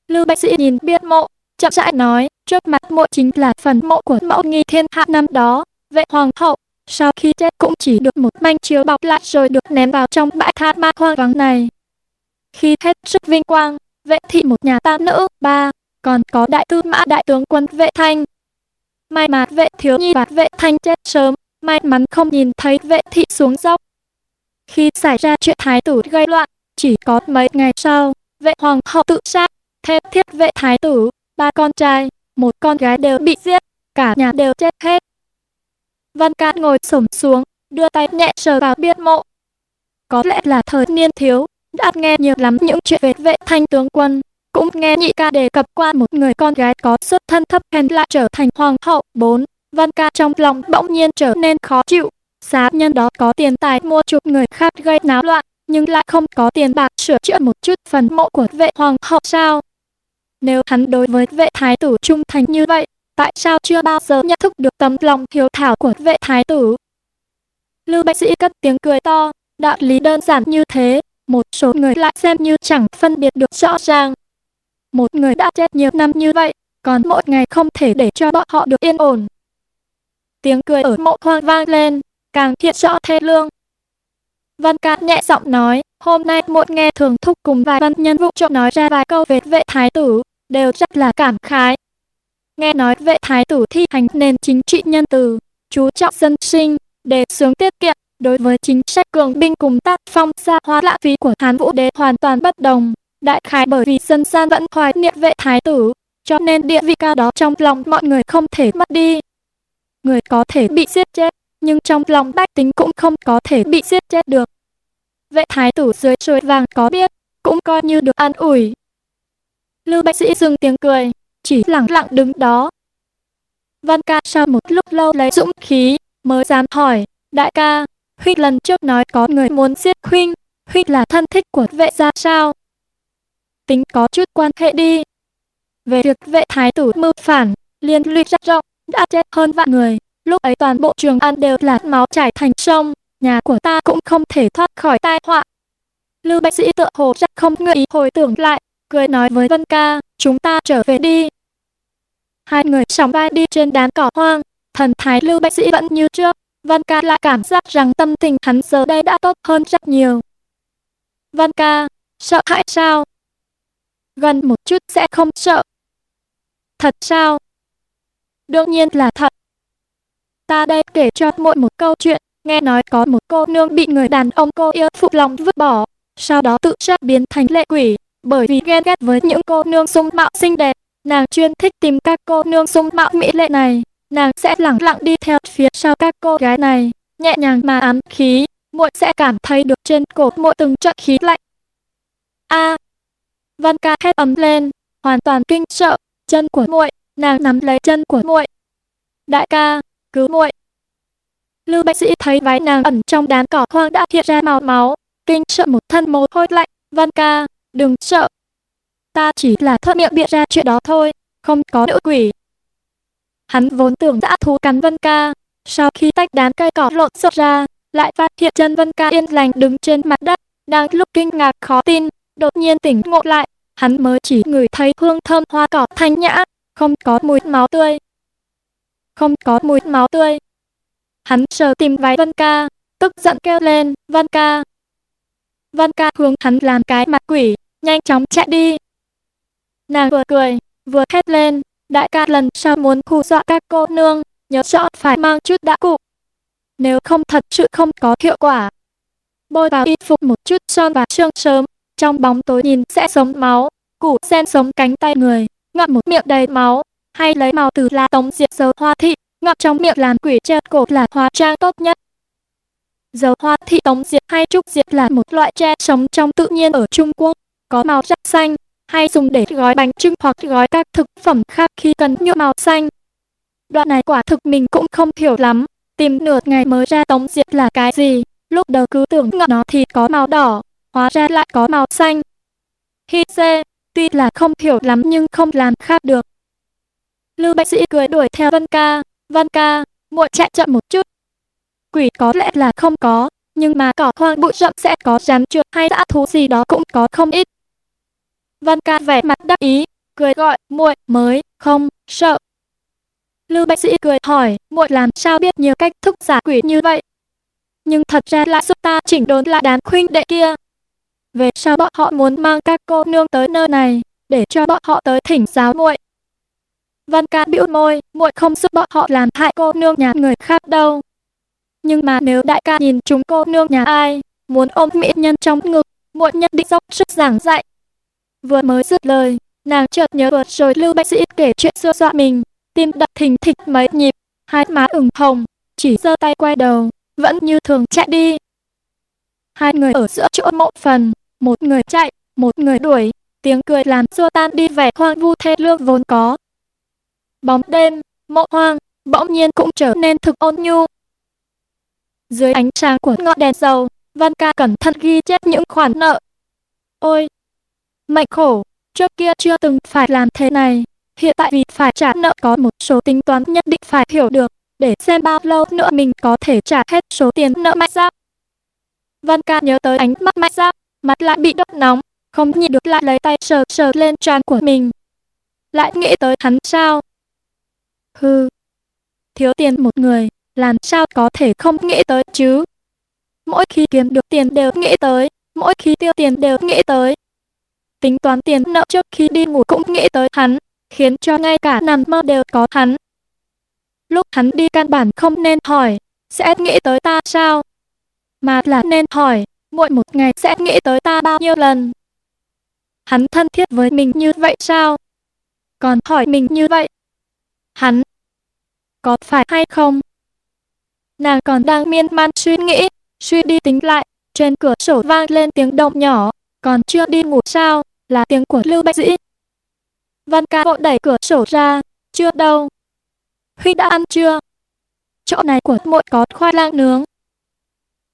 Lưu Bạch Sĩ nhìn biết mộ, chậm rãi nói, trước mặt mộ chính là phần mộ của mẫu nghi thiên hạ năm đó, vệ hoàng hậu. Sau khi chết cũng chỉ được một manh chiếu bọc lại rồi được ném vào trong bãi tha ma hoang vắng này. Khi hết sức vinh quang, vệ thị một nhà tam nữ, ba, còn có đại tư mã đại tướng quân vệ thanh. May mà vệ thiếu nhi và vệ thanh chết sớm, may mắn không nhìn thấy vệ thị xuống dốc. Khi xảy ra chuyện thái tử gây loạn, chỉ có mấy ngày sau, vệ hoàng hậu tự sát, thêm thiết vệ thái tử, ba con trai, một con gái đều bị giết, cả nhà đều chết hết. Văn Cát ngồi xổm xuống, đưa tay nhẹ sờ vào biên mộ. Có lẽ là thời niên thiếu, đã nghe nhiều lắm những chuyện về vệ thanh tướng quân, cũng nghe nhị ca đề cập qua một người con gái có xuất thân thấp hèn lại trở thành hoàng hậu. 4. Văn ca trong lòng bỗng nhiên trở nên khó chịu, Giá nhân đó có tiền tài mua chuộc người khác gây náo loạn, nhưng lại không có tiền bạc sửa chữa một chút phần mộ của vệ hoàng hậu sao? Nếu hắn đối với vệ thái tử trung thành như vậy, tại sao chưa bao giờ nhận thức được tấm lòng hiếu thảo của vệ thái tử? Lưu Bạch Sĩ cất tiếng cười to, đạo lý đơn giản như thế, một số người lại xem như chẳng phân biệt được rõ ràng. Một người đã chết nhiều năm như vậy, còn mỗi ngày không thể để cho bọn họ được yên ổn. Tiếng cười ở mộ hoang vang lên, càng hiện rõ thê lương. Văn Cát nhẹ giọng nói, hôm nay muộn nghe thường thúc cùng vài văn nhân vụ trộm nói ra vài câu về vệ thái tử, đều rất là cảm khái. Nghe nói vệ thái tử thi hành nền chính trị nhân từ, chú trọng dân sinh, đề xướng tiết kiệm, đối với chính sách cường binh cùng tác phong xa hoa lãng phí của Hán Vũ Đế hoàn toàn bất đồng. Đại khái bởi vì dân gian vẫn hoài niệm vệ thái tử, cho nên địa vị cao đó trong lòng mọi người không thể mất đi. Người có thể bị giết chết, nhưng trong lòng bách tính cũng không có thể bị giết chết được. Vệ thái tử dưới suối vàng có biết, cũng coi như được an ủi. Lưu Bạch Sĩ dừng tiếng cười, chỉ lặng lặng đứng đó. Văn ca sau một lúc lâu lấy dũng khí, mới dám hỏi, đại ca, huynh lần trước nói có người muốn giết huynh, huynh là thân thích của vệ gia sao? Tính có chút quan hệ đi. Về việc vệ thái tử mưu phản, liên lụy rất rộng, đã chết hơn vạn người, Lúc ấy toàn bộ trường an đều là máu chảy thành sông, nhà của ta cũng không thể thoát khỏi tai họa. Lưu bác Sĩ tựa hồ chắc không ngợi ý hồi tưởng lại, cười nói với Vân Ca, chúng ta trở về đi. Hai người sóng vai đi trên đám cỏ hoang, thần thái Lưu bác Sĩ vẫn như trước, Văn ca lại cảm giác rằng tâm tình hắn giờ đây đã tốt hơn rất nhiều. Văn ca, sợ hãi sao? Gần một chút sẽ không sợ. Thật sao? Đương nhiên là thật. Ta đây kể cho muội một câu chuyện, nghe nói có một cô nương bị người đàn ông cô yêu phụ lòng vứt bỏ, sau đó tự sát biến thành lệ quỷ, bởi vì ghen ghét với những cô nương sung mạo xinh đẹp, nàng chuyên thích tìm các cô nương sung mạo mỹ lệ này, nàng sẽ lặng lặng đi theo phía sau các cô gái này, nhẹ nhàng mà ám khí, muội sẽ cảm thấy được trên cổ muội từng trận khí lạnh. A! Văn ca hét ấm lên, hoàn toàn kinh sợ, chân của muội, nàng nắm lấy chân của muội. Đại ca, cứu muội. Lưu bác Sĩ thấy váy nàng ẩn trong đám cỏ hoang đã hiện ra màu máu, kinh sợ một thân mồ hôi lạnh, "Văn ca, đừng sợ. Ta chỉ là thất miệng bịa ra chuyện đó thôi, không có nữ quỷ." Hắn vốn tưởng đã thú cắn Vân Ca, sau khi tách đám cây cỏ lộn xộn ra, lại phát hiện chân Vân Ca yên lành đứng trên mặt đất, đang lúc kinh ngạc khó tin, đột nhiên tỉnh ngộ lại, hắn mới chỉ ngửi thấy hương thơm hoa cỏ thanh nhã, không có mùi máu tươi. Không có mùi máu tươi. Hắn sờ tìm váy Văn Ca, tức giận kêu lên, Văn Ca. Văn Ca hướng hắn làm cái mặt quỷ, nhanh chóng chạy đi. Nàng vừa cười, vừa hét lên, đại ca lần sau muốn hù dọa các cô nương, nhớ rõ phải mang chút đã cụ. Nếu không thật sự không có hiệu quả. Bôi vào y phục một chút son và sương sớm, trong bóng tối nhìn sẽ sống máu, củ sen sống cánh tay người, ngậm một miệng đầy máu, hay lấy màu từ lá tống diệt dầu hoa thị, ngậm trong miệng làm quỷ treo cổ là hóa trang tốt nhất. Dầu hoa thị tống diệt hay trúc diệt là một loại tre sống trong tự nhiên ở Trung Quốc, có màu rất xanh, hay dùng để gói bánh trưng hoặc gói các thực phẩm khác khi cần nhuộm màu xanh. Đoạn này quả thực mình cũng không hiểu lắm, tìm nửa ngày mới ra tống diệt là cái gì, lúc đầu cứ tưởng ngọn nó thì có màu đỏ, hóa ra lại có màu xanh. Hi dê, tuy là không hiểu lắm nhưng không làm khác được. Lưu Bạch Sĩ cười đuổi theo Văn Ca, Văn Ca, muội chạy chậm một chút. Quỷ có lẽ là không có, nhưng mà cỏ hoang bụi rậm sẽ có rắn trượt hay dã thú gì đó cũng có không ít. Văn ca vẻ mặt đắc ý, cười gọi, muội mới, không, sợ. Lưu Bạch Sĩ cười hỏi, muội làm sao biết nhiều cách thức giả quỷ như vậy? Nhưng thật ra lại giúp ta chỉnh đốn lại đám khuynh đệ kia. Về sau bọn họ muốn mang các cô nương tới nơi này, để cho bọn họ tới thỉnh giáo muội. Văn ca bĩu môi, muội không giúp bọn họ làm hại cô nương nhà người khác đâu. Nhưng mà nếu đại ca nhìn chúng cô nương nhà ai, muốn ôm mỹ nhân trong ngực, muội nhất định dốc sức giảng dạy. Vừa mới dứt lời, nàng chợt nhớ vừa rồi Lưu Bạch Sĩ kể chuyện xưa dọa mình, tim đập thình thịch mấy nhịp, hai má ửng hồng, chỉ giơ tay quay đầu, vẫn như thường chạy đi. Hai người ở giữa chỗ mộ phần, một người chạy, một người đuổi, tiếng cười làm xua tan đi vẻ hoang vu thê lương vốn có. Bóng đêm, mộ hoang, bỗng nhiên cũng trở nên thực ôn nhu. Dưới ánh sáng của ngọn đèn dầu, Văn ca cẩn thận ghi chép những khoản nợ. Ôi, mạnh khổ, trước kia chưa từng phải làm thế này. Hiện tại vì phải trả nợ có một số tính toán nhất định phải hiểu được, để xem bao lâu nữa mình có thể trả hết số tiền nợ mạnh giáp. Văn ca nhớ tới ánh mắt mạnh giáp, mặt lại bị đốt nóng, không nhịn được lại lấy tay sờ sờ lên trán của mình. Lại nghĩ tới hắn sao? Hừ, thiếu tiền một người, làm sao có thể không nghĩ tới chứ? Mỗi khi kiếm được tiền đều nghĩ tới, mỗi khi tiêu tiền đều nghĩ tới, tính toán tiền nợ trước khi đi ngủ cũng nghĩ tới hắn, khiến cho ngay cả nằm mơ đều có hắn. Lúc hắn đi căn bản không nên hỏi, sẽ nghĩ tới ta sao? Mà là nên hỏi, mỗi một ngày sẽ nghĩ tới ta bao nhiêu lần? Hắn thân thiết với mình như vậy sao? Còn hỏi mình như vậy? Hắn có phải hay không? Nàng còn đang miên man suy nghĩ, suy đi tính lại, trên cửa sổ vang lên tiếng động nhỏ, còn chưa đi ngủ sao? là tiếng của Lưu Bạch Dĩ. Văn ca vội đẩy cửa sổ ra, chưa đâu. Huy đã ăn chưa? Chỗ này của muội có khoai lang nướng.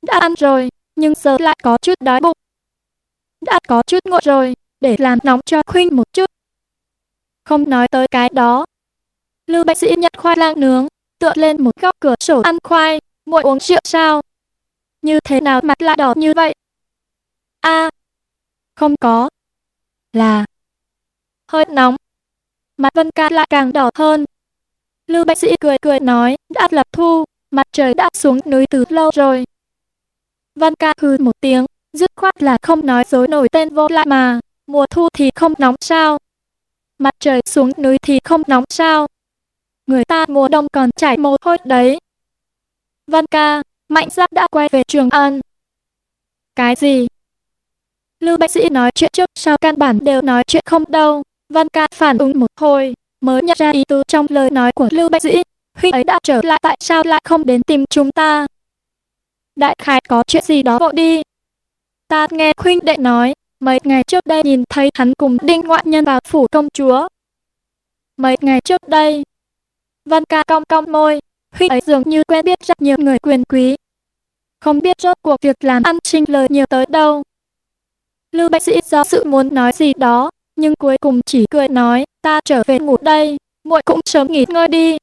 Đã ăn rồi, nhưng giờ lại có chút đói bụng. Đã có chút nguội rồi, để làm nóng cho Khuynh một chút. Không nói tới cái đó. Lưu Bạch Sĩ nhặt khoai lang nướng, tựa lên một góc cửa sổ ăn khoai, muội uống rượu sao? Như thế nào mặt lại đỏ như vậy? A, không có, là hơi nóng. Mặt Vân Ca lại càng đỏ hơn. Lưu Bạch Sĩ cười cười nói, đã lập thu, mặt trời đã xuống núi từ lâu rồi. Văn ca hừ một tiếng, dứt khoát là không nói dối nổi tên vô lại mà, mùa thu thì không nóng sao. Mặt trời xuống núi thì không nóng sao. Người ta mùa đông còn chảy mồ hôi đấy. Văn ca, mạnh giác đã quay về Trường An. Cái gì? Lưu bác Sĩ nói chuyện trước sau căn bản đều nói chuyện không đâu. Văn ca phản ứng một hồi, mới nhận ra ý tứ trong lời nói của Lưu bác Sĩ. Huynh ấy đã trở lại tại sao lại không đến tìm chúng ta? Đại khái có chuyện gì đó vội đi. Ta nghe huynh đệ nói, mấy ngày trước đây nhìn thấy hắn cùng đinh ngoại nhân vào phủ công chúa. Mấy ngày trước đây, Văn ca cong cong môi, huynh ấy dường như quen biết rất nhiều người quyền quý. Không biết rốt cuộc việc làm ăn sinh lời nhiều tới đâu. Lưu bác Sĩ do sự muốn nói gì đó, nhưng cuối cùng chỉ cười nói, ta trở về ngủ đây, muội cũng sớm nghỉ ngơi đi.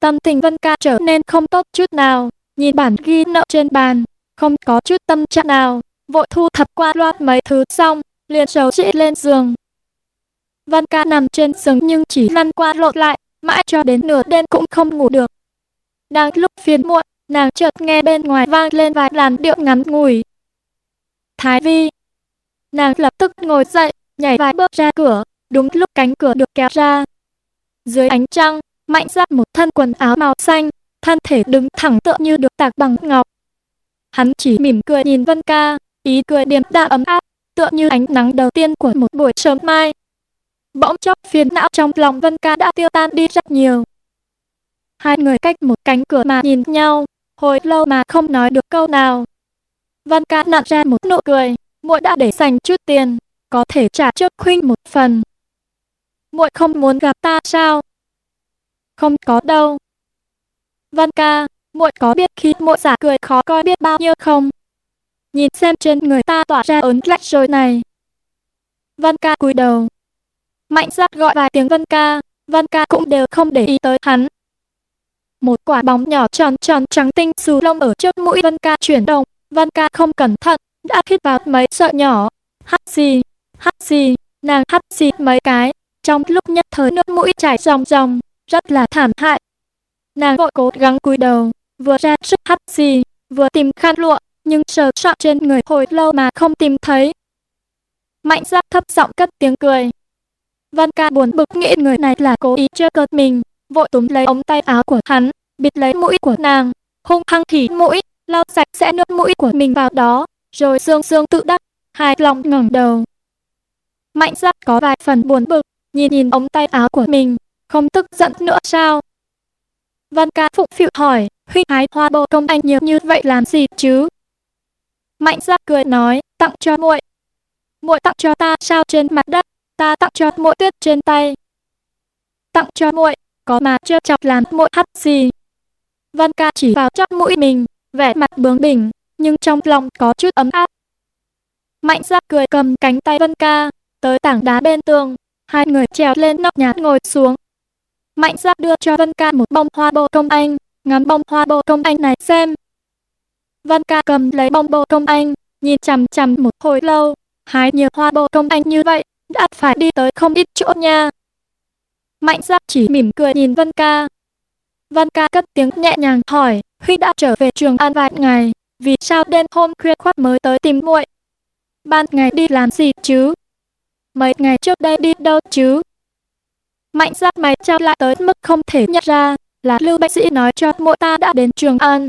Tâm tình Vân Ca trở nên không tốt chút nào, nhìn bản ghi nợ trên bàn, không có chút tâm trạng nào, vội thu thập qua loạt mấy thứ xong, liền xấu chị lên giường. Văn Ca nằm trên giường nhưng chỉ lăn qua lộn lại, mãi cho đến nửa đêm cũng không ngủ được. Đang lúc phiền muộn, nàng chợt nghe bên ngoài vang lên vài làn điệu ngắn ngủi. Thái Vi. Nàng lập tức ngồi dậy, nhảy vài bước ra cửa, đúng lúc cánh cửa được kéo ra. Dưới ánh trăng, mạnh ra một thân quần áo màu xanh, thân thể đứng thẳng tựa như được tạc bằng ngọc. Hắn chỉ mỉm cười nhìn Vân Ca, ý cười điềm đạm ấm áp, tựa như ánh nắng đầu tiên của một buổi sớm mai. Bỗng chốc phiền não trong lòng Vân Ca đã tiêu tan đi rất nhiều. Hai người cách một cánh cửa mà nhìn nhau, hồi lâu mà không nói được câu nào. Vân Ca nặn ra một nụ cười, muội đã để dành chút tiền, có thể trả trước khuynh một phần. Muội không muốn gặp ta sao? Không có đâu. Văn ca, muội có biết khi muội giả cười khó coi biết bao nhiêu không? Nhìn xem trên người ta tỏa ra ớn lạnh rồi này. Văn ca cúi đầu. Mạnh giác gọi vài tiếng Văn ca, Văn ca cũng đều không để ý tới hắn. Một quả bóng nhỏ tròn tròn trắng tinh xù lông ở trước mũi Văn ca chuyển động, Văn ca không cẩn thận, đã hít vào mấy sợi nhỏ. Hắt xì, hắt xì, nàng hắt xì mấy cái, trong lúc nhất thời nước mũi chảy ròng ròng, rất là thảm hại. Nàng vội cố gắng cúi đầu, vừa ra sức hắt xì, vừa tìm khăn lụa, nhưng sờ soạn trên người hồi lâu mà không tìm thấy. Mạnh giác thấp giọng cất tiếng cười. Văn ca buồn bực nghĩ người này là cố ý chơi cợt mình, vội túm lấy ống tay áo của hắn, bịt lấy mũi của nàng, hung hăng thì mũi, lau sạch sẽ nước mũi của mình vào đó, rồi dương dương tự đắc, hài lòng ngẩng đầu. Mạnh giác có vài phần buồn bực, nhìn nhìn ống tay áo của mình, không tức giận nữa sao? Văn ca phụng phịu hỏi, huynh hái hoa bồ công anh nhiều như vậy làm gì chứ? Mạnh giác cười nói, tặng cho muội. Muội tặng cho ta sao trên mặt đất, ta tặng cho muội tuyết trên tay. Tặng cho muội, có mà chưa chọc làm muội hắt gì. Văn ca chỉ vào chót mũi mình, vẻ mặt bướng bỉnh, nhưng trong lòng có chút ấm áp. Mạnh giác cười cầm cánh tay Vân ca, tới tảng đá bên tường, hai người trèo lên nóc nhà ngồi xuống. Mạnh giác đưa cho Vân ca một bông hoa bồ công anh, ngắm bông hoa bồ công anh này xem. Vân ca cầm lấy bông bồ công anh, nhìn chằm chằm một hồi lâu, hái nhiều hoa bồ công anh như vậy, đã phải đi tới không ít chỗ nha. Mạnh giác chỉ mỉm cười nhìn Vân ca. Vân ca cất tiếng nhẹ nhàng hỏi, Huy đã trở về trường an vài ngày, vì sao đêm hôm khuya khoát mới tới tìm muội? Ban ngày đi làm gì chứ? Mấy ngày trước đây đi đâu chứ? Mạnh giác mày trao lại tới mức không thể nhận ra, là Lưu Bạch Sĩ nói cho muội ta đã đến Trường An.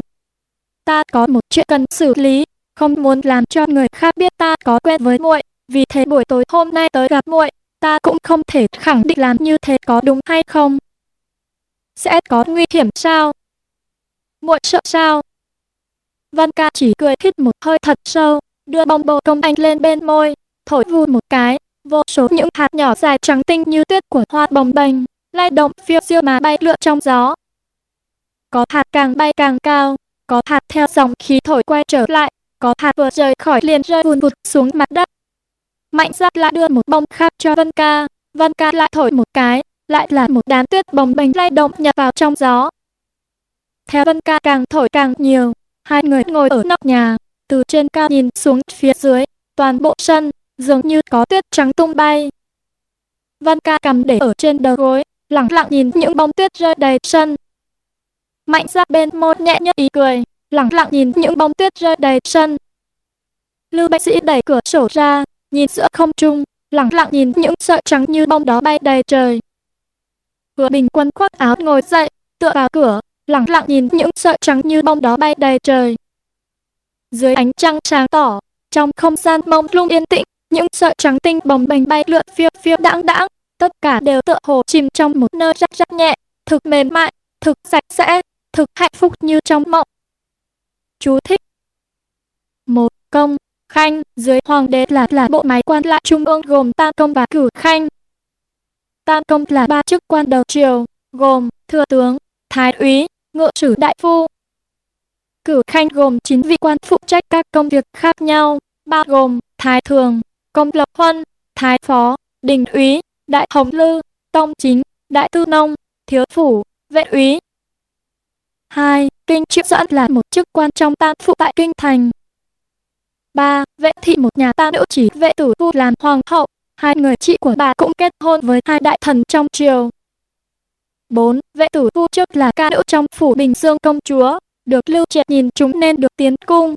Ta có một chuyện cần xử lý, không muốn làm cho người khác biết ta có quen với muội, vì thế buổi tối hôm nay tới gặp muội, ta cũng không thể khẳng định làm như thế có đúng hay không. Sẽ có nguy hiểm sao? Muội sợ sao? Văn ca chỉ cười hít một hơi thật sâu, đưa bông bồ công anh lên bên môi, thổi vù một cái, vô số những hạt nhỏ dài trắng tinh như tuyết của hoa bồng bềnh, lay động phiêu diêu mà bay lượn trong gió. Có hạt càng bay càng cao, có hạt theo dòng khí thổi quay trở lại, có hạt vừa rời khỏi liền rơi vùn vụt xuống mặt đất. Mạnh giác lại đưa một bông khác cho Vân ca, Vân ca lại thổi một cái, lại là một đám tuyết bồng bềnh lay động nhập vào trong gió. Theo Vân ca càng thổi càng nhiều, hai người ngồi ở nóc nhà, từ trên cao nhìn xuống phía dưới, toàn bộ sân, dường như có tuyết trắng tung bay. Văn ca cầm để ở trên đầu gối, lặng lặng nhìn những bông tuyết rơi đầy sân. Mạnh Giáp bên môi nhẹ nhất ý cười, lặng lặng nhìn những bông tuyết rơi đầy sân. Lưu bác sĩ đẩy cửa sổ ra, nhìn giữa không trung, lặng lặng nhìn những sợi trắng như bông đó bay đầy trời. Hứa bình quân khoác áo ngồi dậy, tựa vào cửa, lặng lặng nhìn những sợi trắng như bông đó bay đầy trời. Dưới ánh trăng sáng tỏ, trong không gian mông lung yên tĩnh, những sợi trắng tinh bồng bềnh bay lượn phiêu phiêu đãng đãng, tất cả đều tựa hồ chìm trong một nơi rất rất nhẹ, thực mềm mại, thực sạch sẽ, thực hạnh phúc như trong mộng. Chú thích một Công, khanh, dưới hoàng đế là là bộ máy quan lại trung ương gồm tam công và cử khanh. Tam công là ba chức quan đầu triều, gồm thừa tướng, thái úy, ngự sử đại phu. Cử khanh gồm 9 vị quan phụ trách các công việc khác nhau, bao gồm thái thường, công lập huân, thái phó, đình úy, đại hồng lư, tông chính, đại tư nông, thiếu phủ, vệ úy. 2. Kinh triệu dẫn là một chức quan trong tam phụ tại kinh thành. 3. Vệ thị một nhà ta nữ chỉ vệ tử phu làm hoàng hậu. Hai người chị của bà cũng kết hôn với hai đại thần trong triều. 4. Vệ tử phu trước là ca nữ trong phủ Bình Dương công chúa, được lưu triệt nhìn chúng nên được tiến cung,